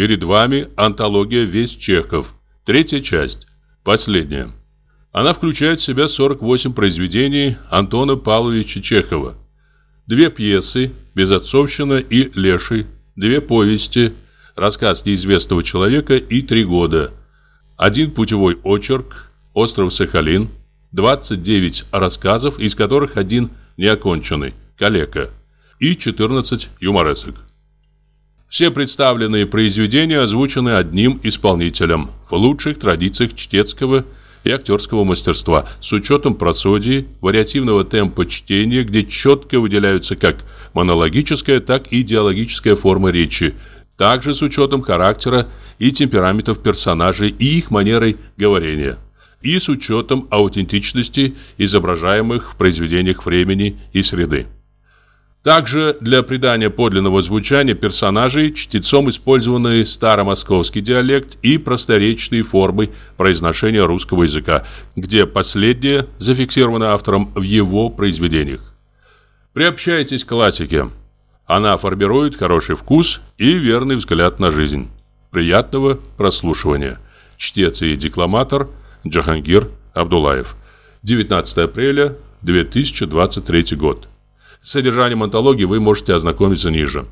Перед вами антология «Весь Чехов». Третья часть. Последняя. Она включает в себя 48 произведений Антона Павловича Чехова. Две пьесы «Безотцовщина» и «Леший», две повести «Рассказ неизвестного человека» и «Три года», один путевой очерк «Остров Сахалин», 29 рассказов, из которых один неоконченный «Калека» и 14 юморесок. Все представленные произведения озвучены одним исполнителем в лучших традициях чтецкого и актерского мастерства с учетом просодии, вариативного темпа чтения, где четко выделяются как монологическая, так и идеологическая форма речи, также с учетом характера и темпераментов персонажей и их манерой говорения, и с учетом аутентичности изображаемых в произведениях времени и среды. Также для придания подлинного звучания персонажей чтецом использованы старомосковский диалект и просторечные формы произношения русского языка, где последнее зафиксировано автором в его произведениях. Приобщайтесь к классике. Она формирует хороший вкус и верный взгляд на жизнь. Приятного прослушивания. Чтец и декламатор Джахангир Абдулаев. 19 апреля 2023 год. С содержанием антологии вы можете ознакомиться ниже.